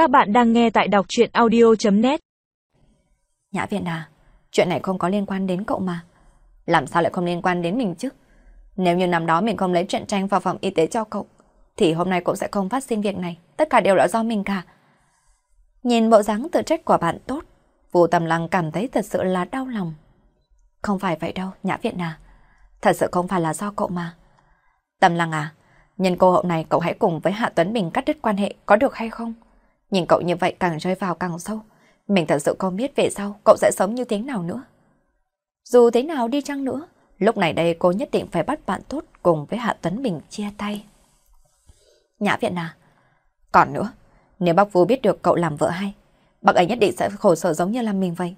Các bạn đang nghe tại đọc chuyện audio.net Nhã Viện à, chuyện này không có liên quan đến cậu mà. Làm sao lại không liên quan đến mình chứ? Nếu như năm đó mình không lấy chuyện tranh vào phòng y tế cho cậu, thì hôm nay cũng sẽ không phát sinh việc này. Tất cả đều là do mình cả. Nhìn bộ dáng tự trách của bạn tốt, Vũ Tầm Lăng cảm thấy thật sự là đau lòng. Không phải vậy đâu, Nhã Viện à. Thật sự không phải là do cậu mà. Tầm Lăng à, nhân cô hậu này cậu hãy cùng với Hạ Tuấn Bình cắt đứt quan hệ có được hay không? Nhìn cậu như vậy càng rơi vào càng sâu. Mình thật sự không biết về sau cậu sẽ sống như thế nào nữa. Dù thế nào đi chăng nữa, lúc này đây cô nhất định phải bắt bạn tốt cùng với Hạ Tuấn Bình chia tay. Nhã Viện à, còn nữa, nếu bác Vũ biết được cậu làm vợ hay, bác ấy nhất định sẽ khổ sở giống như là mình vậy.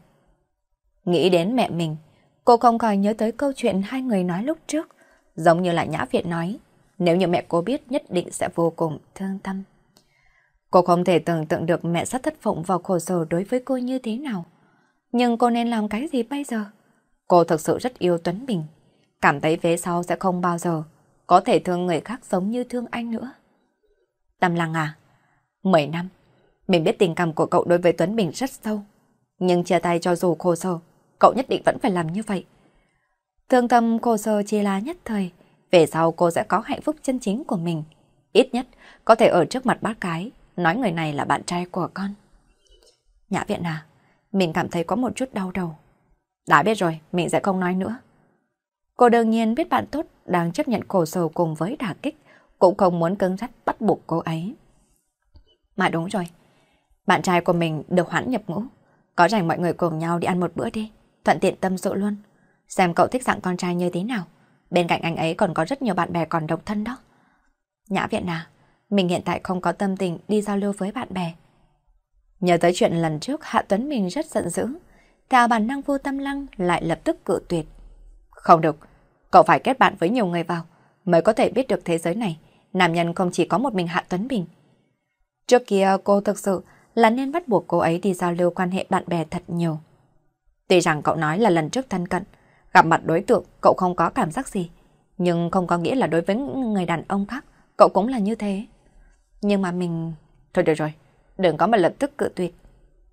Nghĩ đến mẹ mình, cô không khỏi nhớ tới câu chuyện hai người nói lúc trước, giống như là Nhã Viện nói, nếu như mẹ cô biết nhất định sẽ vô cùng thương tâm. Cô không thể tưởng tượng được mẹ rất thất vọng và khổ sở đối với cô như thế nào. Nhưng cô nên làm cái gì bây giờ? Cô thực sự rất yêu Tuấn Bình, cảm thấy về sau sẽ không bao giờ có thể thương người khác giống như thương anh nữa. Tâm Lăng à, 10 năm, mình biết tình cảm của cậu đối với Tuấn Bình rất sâu, nhưng chia tay cho dù khổ sở, cậu nhất định vẫn phải làm như vậy. Thương tâm khổ sở chỉ là nhất thời, về sau cô sẽ có hạnh phúc chân chính của mình. Ít nhất, có thể ở trước mặt bác cái, nói người này là bạn trai của con. Nhã viện à, mình cảm thấy có một chút đau đầu. Đã biết rồi, mình sẽ không nói nữa. Cô đương nhiên biết bạn tốt đang chấp nhận khổ sầu cùng với đả kích, cũng không muốn cứng rắt bắt buộc cô ấy. Mà đúng rồi, bạn trai của mình được hoãn nhập ngũ. Có rảnh mọi người cùng nhau đi ăn một bữa đi, thuận tiện tâm sự luôn. Xem cậu thích dạng con trai như thế nào. Bên cạnh anh ấy còn có rất nhiều bạn bè còn độc thân đó. Nhã viện à, mình hiện tại không có tâm tình đi giao lưu với bạn bè. Nhớ tới chuyện lần trước Hạ Tuấn mình rất giận dữ, theo bản năng vô tâm lăng lại lập tức cự tuyệt. Không được, cậu phải kết bạn với nhiều người vào, mới có thể biết được thế giới này, nam nhân không chỉ có một mình Hạ Tuấn Bình. Trước kia cô thực sự là nên bắt buộc cô ấy đi giao lưu quan hệ bạn bè thật nhiều. Tuy rằng cậu nói là lần trước thân cận, gặp mặt đối tượng cậu không có cảm giác gì, nhưng không có nghĩa là đối với người đàn ông khác, cậu cũng là như thế. Nhưng mà mình... Thôi được rồi, đừng có mà lập tức cự tuyệt.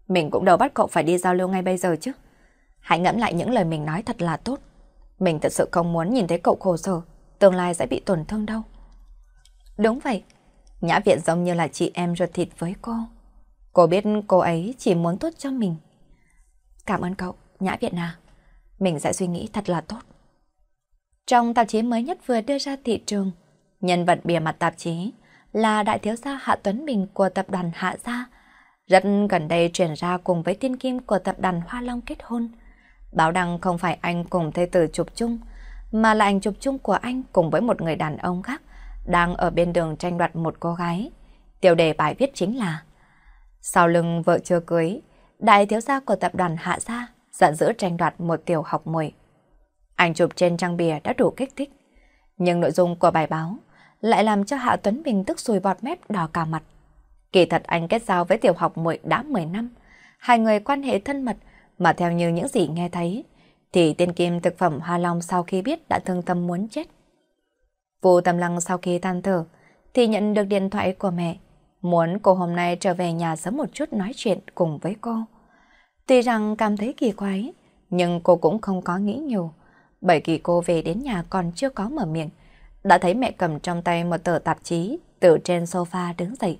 Mình cũng đâu bắt cậu phải đi giao lưu ngay bây giờ chứ. Hãy ngẫm lại những lời mình nói thật là tốt. Mình thật sự không muốn nhìn thấy cậu khổ sở, tương lai sẽ bị tổn thương đâu. Đúng vậy, Nhã Viện giống như là chị em ruột thịt với cô. Cô biết cô ấy chỉ muốn tốt cho mình. Cảm ơn cậu, Nhã Viện à. Mình sẽ suy nghĩ thật là tốt. Trong tạp chí mới nhất vừa đưa ra thị trường, nhân vật bìa mặt tạp chí là đại thiếu gia Hạ Tuấn Bình của tập đoàn Hạ Gia. Rất gần đây chuyển ra cùng với tiên kim của tập đoàn Hoa Long kết hôn. Báo đăng không phải anh cùng thê tử chụp chung, mà là ảnh chụp chung của anh cùng với một người đàn ông khác đang ở bên đường tranh đoạt một cô gái. Tiêu đề bài viết chính là Sau lưng vợ chưa cưới, đại thiếu gia của tập đoàn Hạ Gia giận dữ tranh đoạt một tiểu học muội. Ảnh chụp trên trang bìa đã đủ kích thích, nhưng nội dung của bài báo lại làm cho Hạ Tuấn Bình tức sùi bọt mép đỏ cả mặt. Kỳ thật anh kết giao với tiểu học muội đã 10 năm, hai người quan hệ thân mật, mà theo như những gì nghe thấy, thì tiên kim thực phẩm Hoa Long sau khi biết đã thương tâm muốn chết. Vô tâm lăng sau khi tan thở, thì nhận được điện thoại của mẹ, muốn cô hôm nay trở về nhà sớm một chút nói chuyện cùng với cô. Tuy rằng cảm thấy kỳ quái, nhưng cô cũng không có nghĩ nhiều, bởi vì cô về đến nhà còn chưa có mở miệng, đã thấy mẹ cầm trong tay một tờ tạp chí từ trên sofa đứng dậy.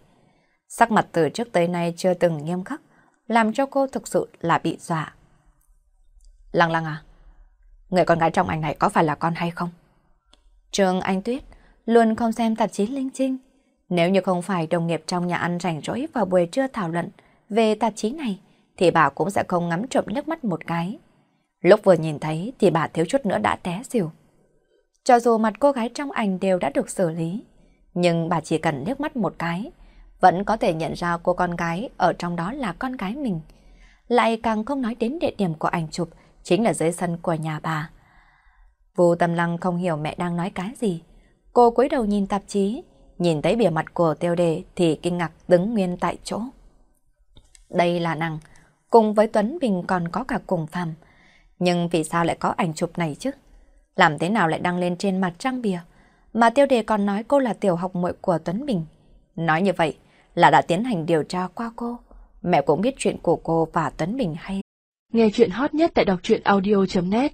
Sắc mặt từ trước tới nay chưa từng nghiêm khắc, làm cho cô thực sự là bị dọa. Lăng lăng à, người con gái trong ảnh này có phải là con hay không? Trương Anh Tuyết luôn không xem tạp chí linh tinh. Nếu như không phải đồng nghiệp trong nhà ăn rảnh rỗi vào buổi trưa thảo luận về tạp chí này, thì bà cũng sẽ không ngắm trộm nước mắt một cái. Lúc vừa nhìn thấy thì bà thiếu chút nữa đã té xỉu. Cho dù mặt cô gái trong ảnh đều đã được xử lý, nhưng bà chỉ cần liếc mắt một cái, vẫn có thể nhận ra cô con gái ở trong đó là con gái mình. Lại càng không nói đến địa điểm của ảnh chụp, chính là dưới sân của nhà bà. Vô tâm lăng không hiểu mẹ đang nói cái gì. Cô cúi đầu nhìn tạp chí, nhìn thấy bìa mặt của tiêu đề thì kinh ngạc đứng nguyên tại chỗ. Đây là nàng, cùng với Tuấn Bình còn có cả cùng phàm. Nhưng vì sao lại có ảnh chụp này chứ? Làm thế nào lại đăng lên trên mặt trang bìa? Mà tiêu đề còn nói cô là tiểu học muội của Tuấn Bình. Nói như vậy là đã tiến hành điều tra qua cô. Mẹ cũng biết chuyện của cô và Tuấn Bình hay. Nghe chuyện hot nhất tại đọc truyện audio.net